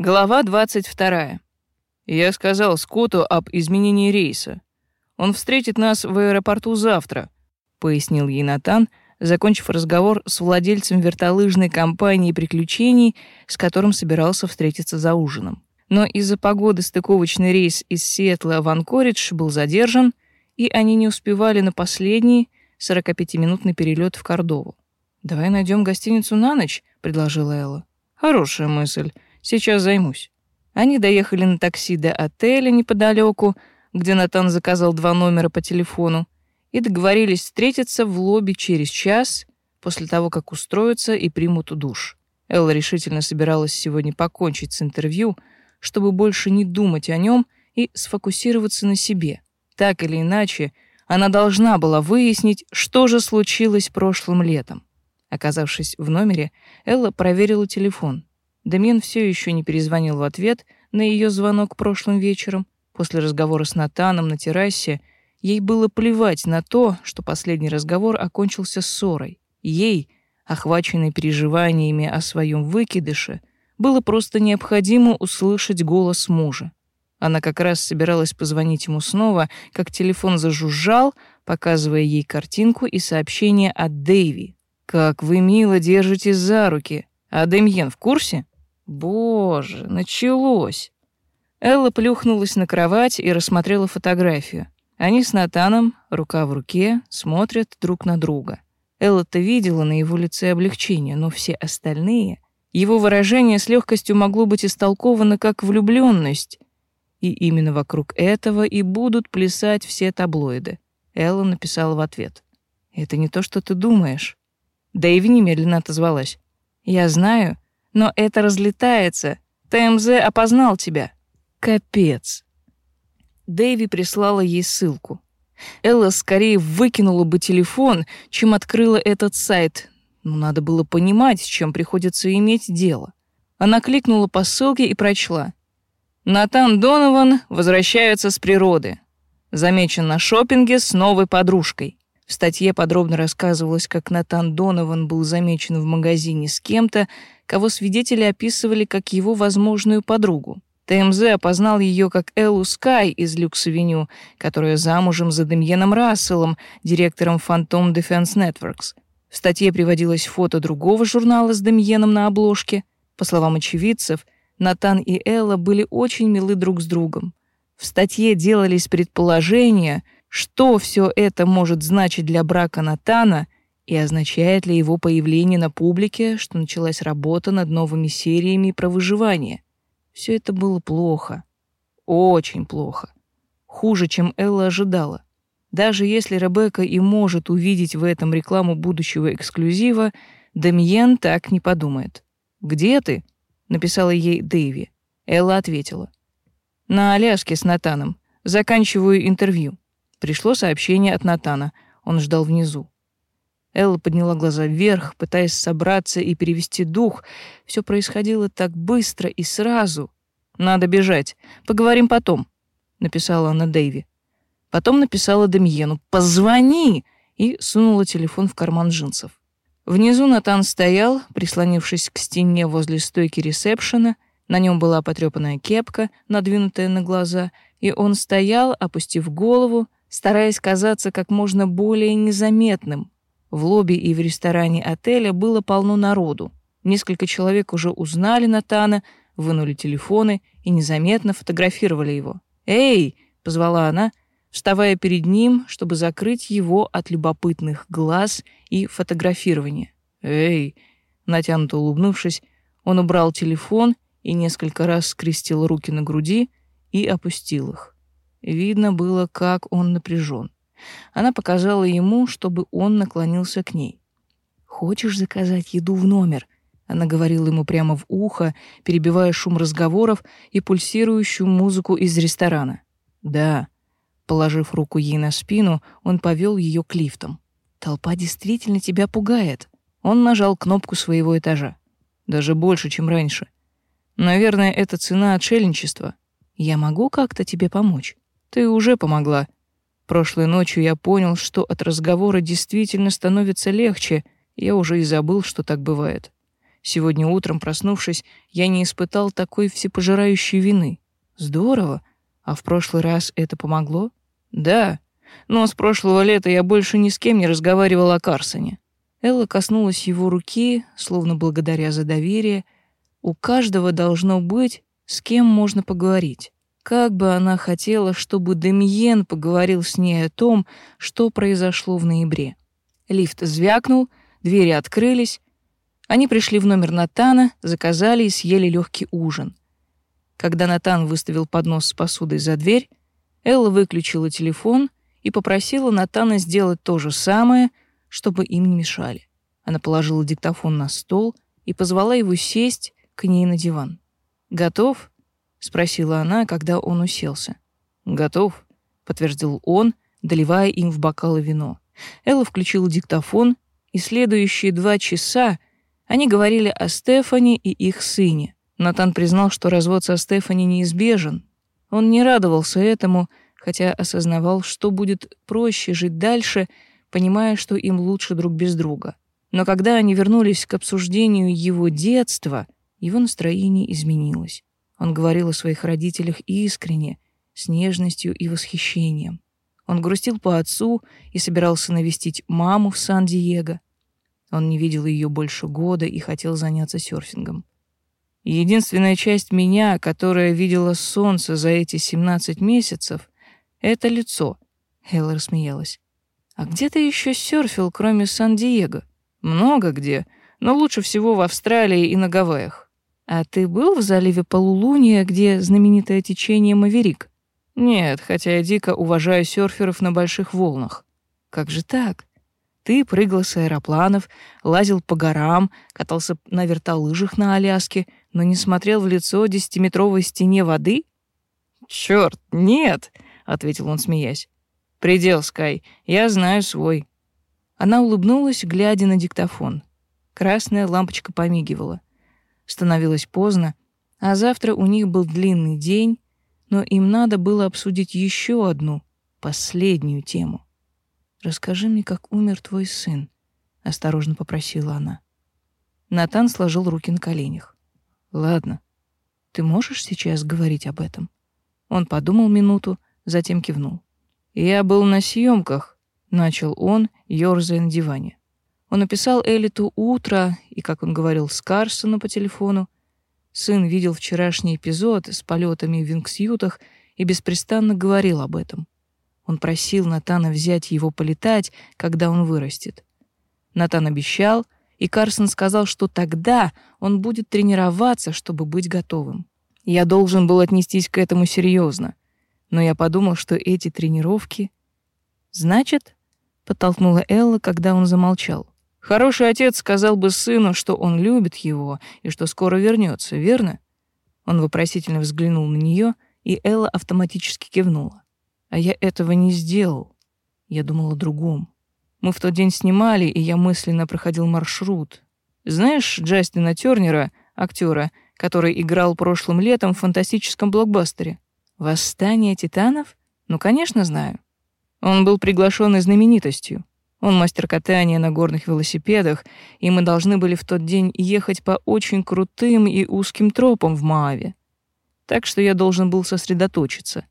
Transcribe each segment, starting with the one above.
Глава 22. Я сказал Скотту об изменении рейса. Он встретит нас в аэропорту завтра, пояснил ей закончив разговор с владельцем вертолыжной компании приключений, с которым собирался встретиться за ужином. Но из-за погоды стыковочный рейс из Сиэтла в Анкоридж был задержан, и они не успевали на последний 45-минутный перелет в Кордову. «Давай найдем гостиницу на ночь», — предложила Элла. «Хорошая мысль. Сейчас займусь». Они доехали на такси до отеля неподалеку, где Натан заказал два номера по телефону, и договорились встретиться в лобби через час после того, как устроятся и примут душ. Элла решительно собиралась сегодня покончить с интервью, чтобы больше не думать о нем и сфокусироваться на себе. Так или иначе, она должна была выяснить, что же случилось прошлым летом. Оказавшись в номере, Элла проверила телефон. Демьян все еще не перезвонил в ответ на ее звонок прошлым вечером. После разговора с Натаном на террасе ей было плевать на то, что последний разговор окончился ссорой. Ей, охваченной переживаниями о своем выкидыше, было просто необходимо услышать голос мужа. Она как раз собиралась позвонить ему снова, как телефон зажужжал, показывая ей картинку и сообщение от Дэйви. «Как вы мило держитесь за руки! А Демьен в курсе?» Боже, началось. Элла плюхнулась на кровать и рассмотрела фотографию. Они с Натаном, рука в руке, смотрят друг на друга. Элла-то видела на его лице облегчение, но все остальные... Его выражение с легкостью могло быть истолковано как влюбленность, и именно вокруг этого и будут плясать все таблоиды. Элла написала в ответ. «Это не то, что ты думаешь». Дэйви немедленно отозвалась. «Я знаю, но это разлетается. ТМЗ опознал тебя. Капец. Дэйви прислала ей ссылку. Элла скорее выкинула бы телефон, чем открыла этот сайт. Но надо было понимать, с чем приходится иметь дело. Она кликнула по ссылке и прочла. Натан Донован возвращается с природы. Замечен на шопинге с новой подружкой. В статье подробно рассказывалось, как Натан Донован был замечен в магазине с кем-то, кого свидетели описывали как его возможную подругу. ТМЗ опознал ее как Эллу Скай из Люкс-авеню, которая замужем за Демьеном Расселом, директором Phantom Defense Networks. В статье приводилось фото другого журнала с Демьеном на обложке. По словам очевидцев, Натан и Элла были очень милы друг с другом. В статье делались предположения — что все это может значить для брака Натана и означает ли его появление на публике, что началась работа над новыми сериями про выживание? Все это было плохо. Очень плохо. Хуже, чем Элла ожидала. Даже если Ребекка и может увидеть в этом рекламу будущего эксклюзива, Демьен так не подумает. «Где ты?» — написала ей Дэйви. Элла ответила. «На Аляске с Натаном. Заканчиваю интервью». Пришло сообщение от Натана. Он ждал внизу. Элла подняла глаза вверх, пытаясь собраться и перевести дух. Все происходило так быстро и сразу. «Надо бежать. Поговорим потом», — написала она Дэйви. Потом написала Демьену «Позвони!» и сунула телефон в карман джинсов. Внизу Натан стоял, прислонившись к стене возле стойки ресепшена. На нем была потрепанная кепка, надвинутая на глаза, и он стоял, опустив голову, стараясь казаться как можно более незаметным. В лобби и в ресторане отеля было полно народу. Несколько человек уже узнали Натана, вынули телефоны и незаметно фотографировали его. «Эй!» — позвала она, вставая перед ним, чтобы закрыть его от любопытных глаз и фотографирования. «Эй!» — натянуто улыбнувшись, он убрал телефон и несколько раз скрестил руки на груди и опустил их. Видно было, как он напряжен. Она показала ему, чтобы он наклонился к ней. «Хочешь заказать еду в номер?» Она говорила ему прямо в ухо, перебивая шум разговоров и пульсирующую музыку из ресторана. «Да». Положив руку ей на спину, он повел ее к лифтам. «Толпа действительно тебя пугает». Он нажал кнопку своего этажа. «Даже больше, чем раньше. Наверное, это цена отшельничества. Я могу как-то тебе помочь?» Ты уже помогла. Прошлой ночью я понял, что от разговора действительно становится легче. Я уже и забыл, что так бывает. Сегодня утром, проснувшись, я не испытал такой всепожирающей вины. Здорово. А в прошлый раз это помогло? Да. Но с прошлого лета я больше ни с кем не разговаривал о Карсоне. Элла коснулась его руки, словно благодаря за доверие. У каждого должно быть, с кем можно поговорить. Как бы она хотела, чтобы Демьен поговорил с ней о том, что произошло в ноябре. Лифт звякнул, двери открылись. Они пришли в номер Натана, заказали и съели легкий ужин. Когда Натан выставил поднос с посудой за дверь, Элла выключила телефон и попросила Натана сделать то же самое, чтобы им не мешали. Она положила диктофон на стол и позвала его сесть к ней на диван. «Готов?» — спросила она, когда он уселся. «Готов», — подтвердил он, доливая им в бокалы вино. Элла включила диктофон, и следующие два часа они говорили о Стефани и их сыне. Натан признал, что развод со Стефани неизбежен. Он не радовался этому, хотя осознавал, что будет проще жить дальше, понимая, что им лучше друг без друга. Но когда они вернулись к обсуждению его детства, его настроение изменилось. Он говорил о своих родителях искренне, с нежностью и восхищением. Он грустил по отцу и собирался навестить маму в Сан-Диего. Он не видел ее больше года и хотел заняться серфингом. Единственная часть меня, которая видела солнце за эти 17 месяцев, это лицо. Элла рассмеялась. А где ты еще серфил, кроме Сан-Диего? Много где, но лучше всего в Австралии и на Гавайях. А ты был в заливе Полулуния, где знаменитое течение Маверик? Нет, хотя я дико уважаю серферов на больших волнах. Как же так? Ты прыгал с аэропланов, лазил по горам, катался на вертолыжах на Аляске, но не смотрел в лицо десятиметровой стене воды? Черт, нет, ответил он, смеясь. Предел, Скай, я знаю свой. Она улыбнулась, глядя на диктофон. Красная лампочка помигивала. Становилось поздно, а завтра у них был длинный день, но им надо было обсудить еще одну, последнюю тему. «Расскажи мне, как умер твой сын», — осторожно попросила она. Натан сложил руки на коленях. «Ладно, ты можешь сейчас говорить об этом?» Он подумал минуту, затем кивнул. «Я был на съемках», — начал он, ёрзая на диване. Он описал Элиту утро и, как он говорил с Карсону по телефону, Сын видел вчерашний эпизод с полетами в вингсютах и беспрестанно говорил об этом. Он просил Натана взять его полетать, когда он вырастет. Натан обещал, и Карсон сказал, что тогда он будет тренироваться, чтобы быть готовым. Я должен был отнестись к этому серьезно, но я подумал, что эти тренировки... «Значит?» — подтолкнула Элла, когда он замолчал. Хороший отец сказал бы сыну, что он любит его и что скоро вернется, верно? Он вопросительно взглянул на нее, и Элла автоматически кивнула. А я этого не сделал. Я думал о другом. Мы в тот день снимали, и я мысленно проходил маршрут. Знаешь Джастина Тёрнера, актера, который играл прошлым летом в фантастическом блокбастере? «Восстание титанов»? Ну, конечно, знаю. Он был приглашенной знаменитостью. Он мастер катания на горных велосипедах, и мы должны были в тот день ехать по очень крутым и узким тропам в Мааве. Так что я должен был сосредоточиться.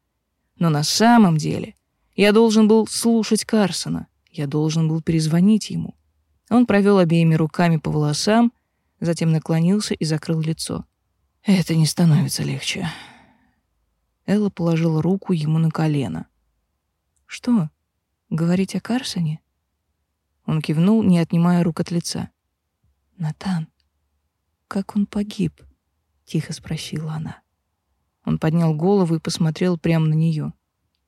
Но на самом деле я должен был слушать Карсона. Я должен был перезвонить ему. Он провел обеими руками по волосам, затем наклонился и закрыл лицо. Это не становится легче. Элла положила руку ему на колено. Что? Говорить о Карсоне? Он кивнул, не отнимая рук от лица. «Натан, как он погиб?» — тихо спросила она. Он поднял голову и посмотрел прямо на нее.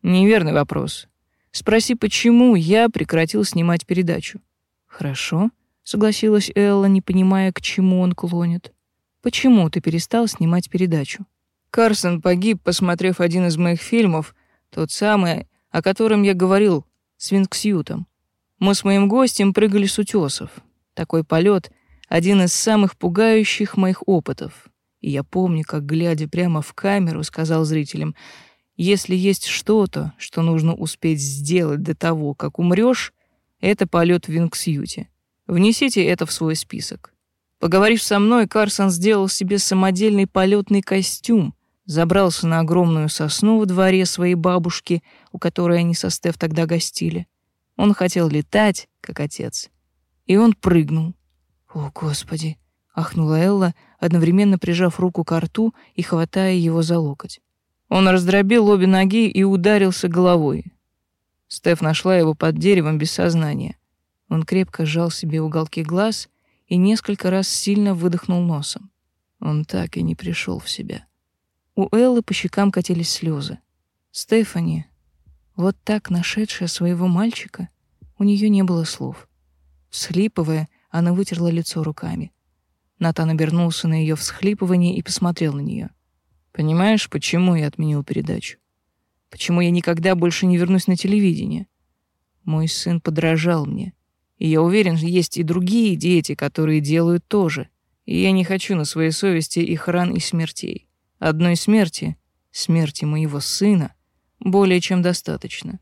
«Неверный вопрос. Спроси, почему я прекратил снимать передачу?» «Хорошо», — согласилась Элла, не понимая, к чему он клонит. «Почему ты перестал снимать передачу?» Карсон погиб, посмотрев один из моих фильмов, тот самый, о котором я говорил, с Винксютом. Мы с моим гостем прыгали с утесов. Такой полет — один из самых пугающих моих опытов. И я помню, как, глядя прямо в камеру, сказал зрителям, «Если есть что-то, что нужно успеть сделать до того, как умрешь, это полет в Вингсьюте. Внесите это в свой список». Поговорив со мной, Карсон сделал себе самодельный полетный костюм, забрался на огромную сосну во дворе своей бабушки, у которой они со Стеф тогда гостили. Он хотел летать, как отец. И он прыгнул. «О, Господи!» — ахнула Элла, одновременно прижав руку к рту и хватая его за локоть. Он раздробил обе ноги и ударился головой. Стеф нашла его под деревом без сознания. Он крепко сжал себе уголки глаз и несколько раз сильно выдохнул носом. Он так и не пришел в себя. У Эллы по щекам катились слезы. Стефани, вот так нашедшая своего мальчика, у нее не было слов. Всхлипывая, она вытерла лицо руками. Натан обернулся на ее всхлипывание и посмотрел на нее. «Понимаешь, почему я отменил передачу? Почему я никогда больше не вернусь на телевидение? Мой сын подражал мне. И я уверен, есть и другие дети, которые делают то же. И я не хочу на своей совести их ран и смертей. Одной смерти, смерти моего сына, более чем достаточно.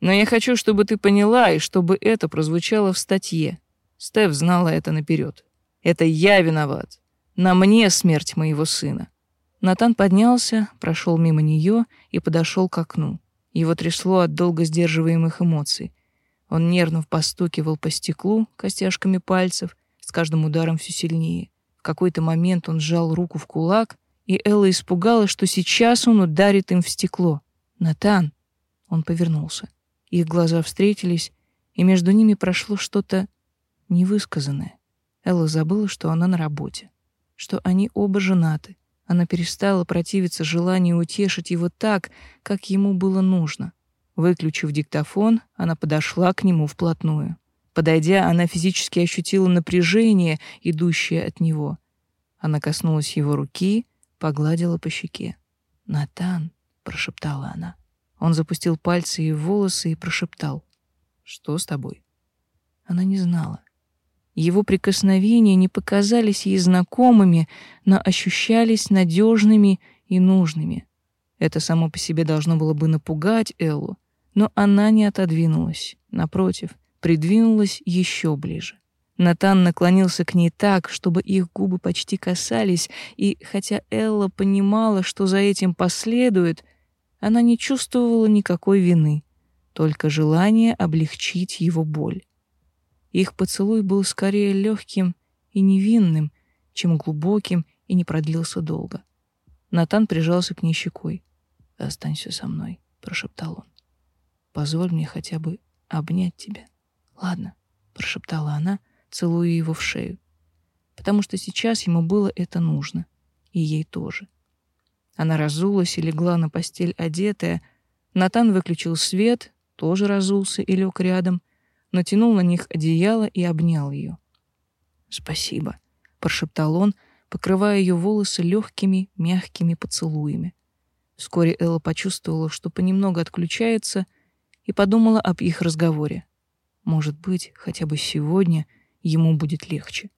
Но я хочу, чтобы ты поняла, и чтобы это прозвучало в статье. Стеф знала это наперед. Это я виноват. На мне смерть моего сына. Натан поднялся, прошел мимо нее и подошел к окну. Его трясло от долго сдерживаемых эмоций. Он нервно постукивал по стеклу костяшками пальцев, с каждым ударом все сильнее. В какой-то момент он сжал руку в кулак, и Элла испугалась, что сейчас он ударит им в стекло. «Натан!» Он повернулся. Их глаза встретились, и между ними прошло что-то невысказанное. Элла забыла, что она на работе, что они оба женаты. Она перестала противиться желанию утешить его так, как ему было нужно — Выключив диктофон, она подошла к нему вплотную. Подойдя, она физически ощутила напряжение, идущее от него. Она коснулась его руки, погладила по щеке. «Натан», — прошептала она. Он запустил пальцы ей в волосы и прошептал. «Что с тобой?» Она не знала. Его прикосновения не показались ей знакомыми, но ощущались надежными и нужными. Это само по себе должно было бы напугать Эллу, но она не отодвинулась, напротив, придвинулась еще ближе. Натан наклонился к ней так, чтобы их губы почти касались, и хотя Элла понимала, что за этим последует, она не чувствовала никакой вины, только желание облегчить его боль. Их поцелуй был скорее легким и невинным, чем глубоким и не продлился долго. Натан прижался к ней щекой. «Останься со мной», — прошептал он. Позволь мне хотя бы обнять тебя. Ладно, прошептала она, целуя его в шею. Потому что сейчас ему было это нужно, и ей тоже. Она разулась и легла на постель одетая. Натан выключил свет, тоже разулся и лег рядом, натянул на них одеяло и обнял ее. «Спасибо», — прошептал он, покрывая ее волосы легкими, мягкими поцелуями. Вскоре Элла почувствовала, что понемногу отключается — и подумала об их разговоре. Может быть, хотя бы сегодня ему будет легче.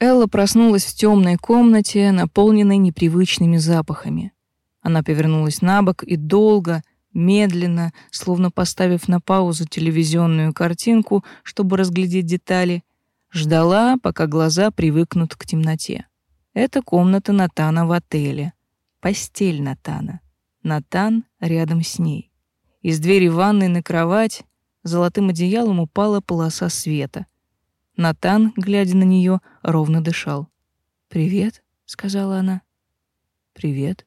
Элла проснулась в темной комнате, наполненной непривычными запахами. Она повернулась на бок и долго, медленно, словно поставив на паузу телевизионную картинку, чтобы разглядеть детали, ждала, пока глаза привыкнут к темноте. Это комната Натана в отеле. Постель Натана. Натан рядом с ней. Из двери ванной на кровать золотым одеялом упала полоса света. Натан, глядя на нее, ровно дышал. «Привет», — сказала она. «Привет».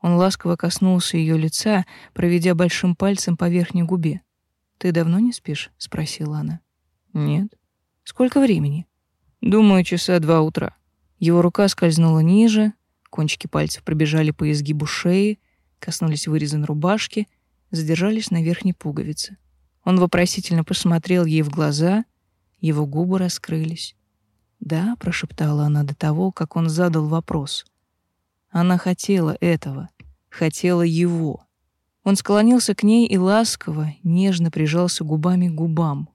Он ласково коснулся ее лица, проведя большим пальцем по верхней губе. «Ты давно не спишь?» — спросила она. «Нет». «Сколько времени?» «Думаю, часа два утра». Его рука скользнула ниже, кончики пальцев пробежали по изгибу шеи, коснулись вырезан рубашки — задержались на верхней пуговице. Он вопросительно посмотрел ей в глаза, его губы раскрылись. «Да», — прошептала она до того, как он задал вопрос. Она хотела этого, хотела его. Он склонился к ней и ласково, нежно прижался губами к губам.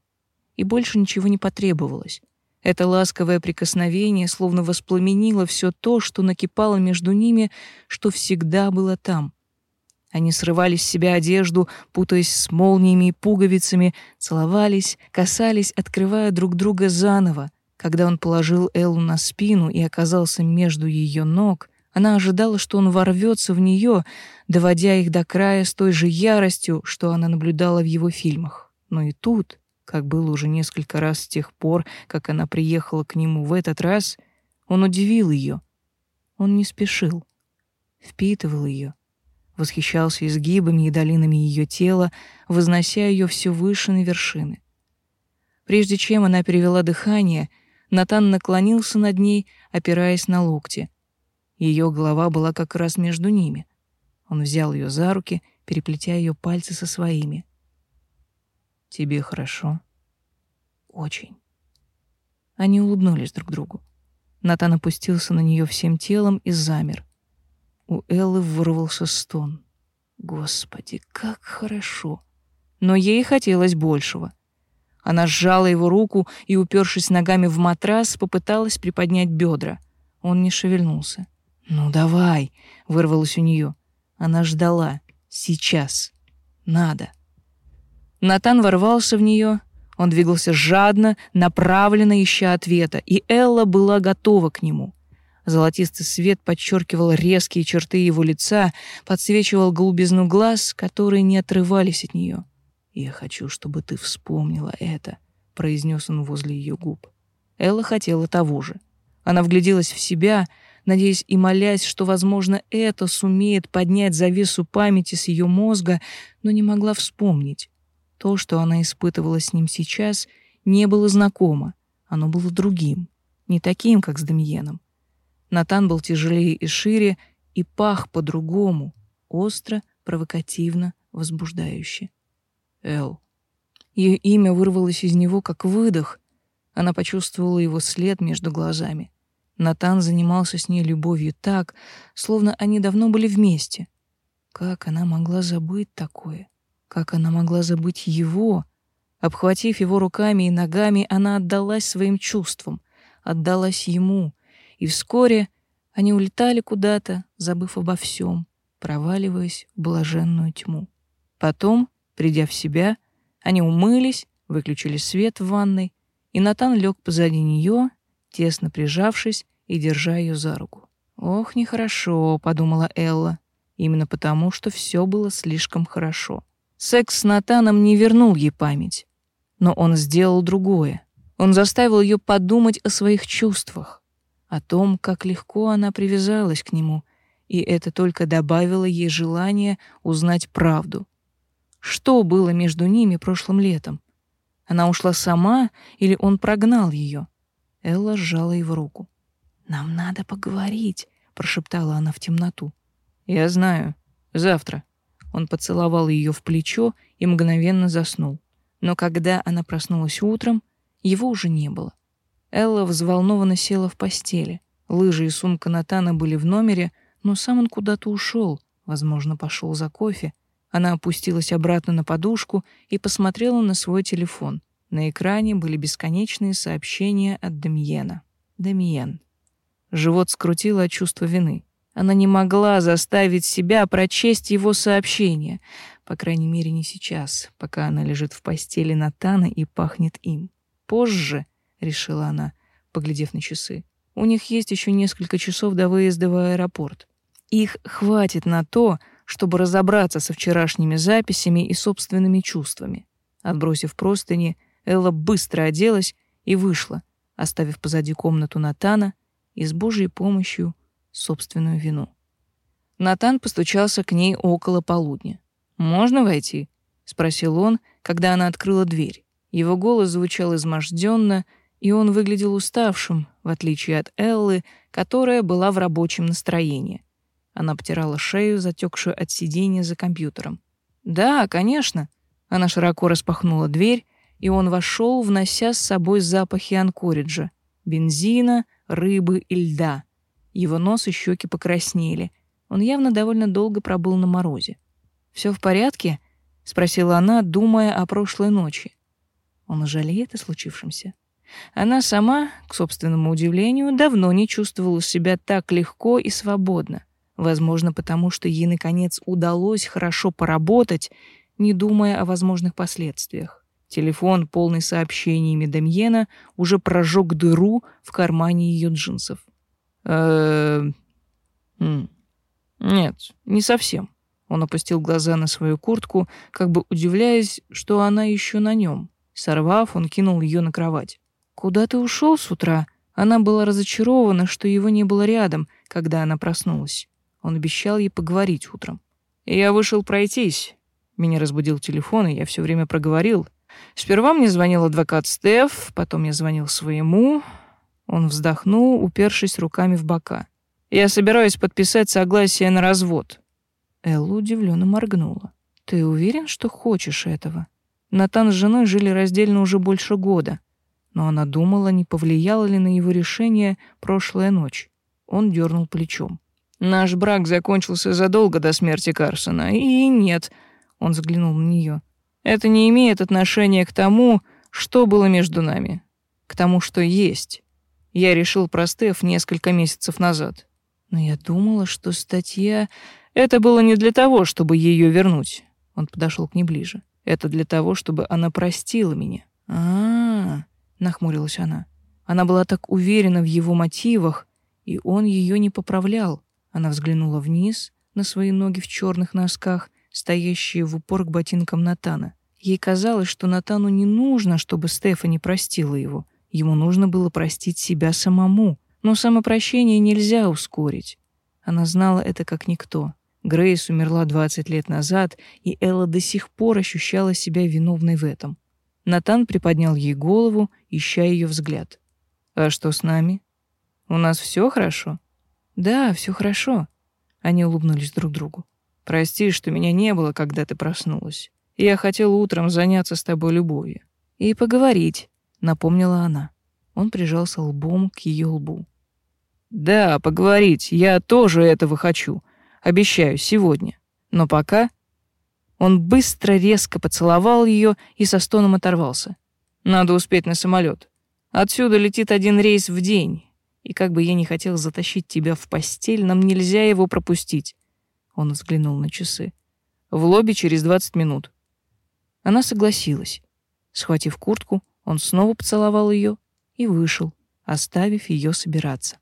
И больше ничего не потребовалось. Это ласковое прикосновение словно воспламенило все то, что накипало между ними, что всегда было там — они срывали с себя одежду, путаясь с молниями и пуговицами, целовались, касались, открывая друг друга заново, Когда он положил Эллу на спину и оказался между ее ног, она ожидала, что он ворвется в нее, доводя их до края с той же яростью, что она наблюдала в его фильмах. Но и тут, как было уже несколько раз с тех пор, как она приехала к нему в этот раз, он удивил ее. Он не спешил, впитывал ее, восхищался изгибами и долинами ее тела, вознося ее все выше на вершины. Прежде чем она перевела дыхание, Натан наклонился над ней, опираясь на локти. Ее голова была как раз между ними. Он взял ее за руки, переплетя ее пальцы со своими. «Тебе хорошо?» «Очень». Они улыбнулись друг другу. Натан опустился на нее всем телом и замер. У Эллы вырвался стон. Господи, как хорошо. Но ей хотелось большего. Она сжала его руку и, упершись ногами в матрас, попыталась приподнять бедра. Он не шевельнулся. «Ну давай!» — вырвалось у нее. Она ждала. Сейчас. Надо. Натан ворвался в нее. Он двигался жадно, направленно, ища ответа, и Элла была готова к нему. Золотистый свет подчеркивал резкие черты его лица, подсвечивал голубизну глаз, которые не отрывались от нее. «Я хочу, чтобы ты вспомнила это», — произнес он возле ее губ. Элла хотела того же. Она вгляделась в себя, надеясь и молясь, что, возможно, это сумеет поднять завесу памяти с ее мозга, но не могла вспомнить. То, что она испытывала с ним сейчас, не было знакомо. Оно было другим, не таким, как с Демьеном. Натан был тяжелее и шире, и пах по-другому, остро, провокативно, возбуждающе. Эл. Ее имя вырвалось из него как выдох. Она почувствовала его след между глазами. Натан занимался с ней любовью так, словно они давно были вместе. Как она могла забыть такое? Как она могла забыть его? Обхватив его руками и ногами, она отдалась своим чувствам, отдалась ему — и вскоре они улетали куда-то, забыв обо всем, проваливаясь в блаженную тьму. Потом, придя в себя, они умылись, выключили свет в ванной, и Натан лег позади нее, тесно прижавшись и держа ее за руку. «Ох, нехорошо», — подумала Элла, именно потому, что все было слишком хорошо. Секс с Натаном не вернул ей память, но он сделал другое. Он заставил ее подумать о своих чувствах, о том, как легко она привязалась к нему, и это только добавило ей желание узнать правду. Что было между ними прошлым летом? Она ушла сама или он прогнал ее? Элла сжала его руку. «Нам надо поговорить», — прошептала она в темноту. «Я знаю. Завтра». Он поцеловал ее в плечо и мгновенно заснул. Но когда она проснулась утром, его уже не было. Элла взволнованно села в постели. Лыжи и сумка Натана были в номере, но сам он куда-то ушел, возможно, пошел за кофе. Она опустилась обратно на подушку и посмотрела на свой телефон. На экране были бесконечные сообщения от Демьена. Демьен. Живот скрутило от чувства вины. Она не могла заставить себя прочесть его сообщение, по крайней мере, не сейчас, пока она лежит в постели Натана и пахнет им. Позже решила она, поглядев на часы. У них есть еще несколько часов до выезда в аэропорт. Их хватит на то, чтобы разобраться со вчерашними записями и собственными чувствами. Отбросив простыни, Элла быстро оделась и вышла, оставив позади комнату Натана и с Божьей помощью собственную вину. Натан постучался к ней около полудня. «Можно войти?» — спросил он, когда она открыла дверь. Его голос звучал изможденно и он выглядел уставшим, в отличие от Эллы, которая была в рабочем настроении. Она потирала шею, затекшую от сидения за компьютером. «Да, конечно». Она широко распахнула дверь, и он вошел, внося с собой запахи анкориджа, бензина, рыбы и льда. Его нос и щеки покраснели. Он явно довольно долго пробыл на морозе. Все в порядке?» — спросила она, думая о прошлой ночи. Он жалеет о случившемся. Она сама, к собственному удивлению, давно не чувствовала себя так легко и свободно. Возможно, потому что ей, наконец, удалось хорошо поработать, не думая о возможных последствиях. Телефон, полный сообщениями Демьена, уже прожег дыру в кармане ее джинсов. э Нет, не совсем. Он опустил глаза на свою куртку, как бы удивляясь, что она еще на нем. Сорвав, он кинул ее на кровать. «Куда ты ушел с утра?» Она была разочарована, что его не было рядом, когда она проснулась. Он обещал ей поговорить утром. «Я вышел пройтись». Меня разбудил телефон, и я все время проговорил. Сперва мне звонил адвокат Стеф, потом я звонил своему. Он вздохнул, упершись руками в бока. «Я собираюсь подписать согласие на развод». Элла удивленно моргнула. «Ты уверен, что хочешь этого?» Натан с женой жили раздельно уже больше года, но она думала, не повлияло ли на его решение прошлая ночь. Он дернул плечом. «Наш брак закончился задолго до смерти Карсона, и нет», — он взглянул на нее. «Это не имеет отношения к тому, что было между нами, к тому, что есть. Я решил про Стеф несколько месяцев назад. Но я думала, что статья... Это было не для того, чтобы ее вернуть». Он подошел к ней ближе. Это для того, чтобы она простила меня. А, -а, -а нахмурилась она. Она была так уверена в его мотивах, и он ее не поправлял. Она взглянула вниз на свои ноги в черных носках, стоящие в упор к ботинкам Натана. Ей казалось, что Натану не нужно, чтобы Стефани простила его. Ему нужно было простить себя самому. Но самопрощение нельзя ускорить. Она знала это как никто. Грейс умерла 20 лет назад, и Элла до сих пор ощущала себя виновной в этом. Натан приподнял ей голову, ища ее взгляд. «А что с нами? У нас все хорошо?» «Да, все хорошо». Они улыбнулись друг другу. «Прости, что меня не было, когда ты проснулась. Я хотел утром заняться с тобой любовью». «И поговорить», — напомнила она. Он прижался лбом к ее лбу. «Да, поговорить. Я тоже этого хочу. Обещаю, сегодня. Но пока...» Он быстро, резко поцеловал ее и со стоном оторвался. «Надо успеть на самолет. Отсюда летит один рейс в день. И как бы я ни хотел затащить тебя в постель, нам нельзя его пропустить». Он взглянул на часы. «В лобби через двадцать минут». Она согласилась. Схватив куртку, он снова поцеловал ее и вышел, оставив ее собираться.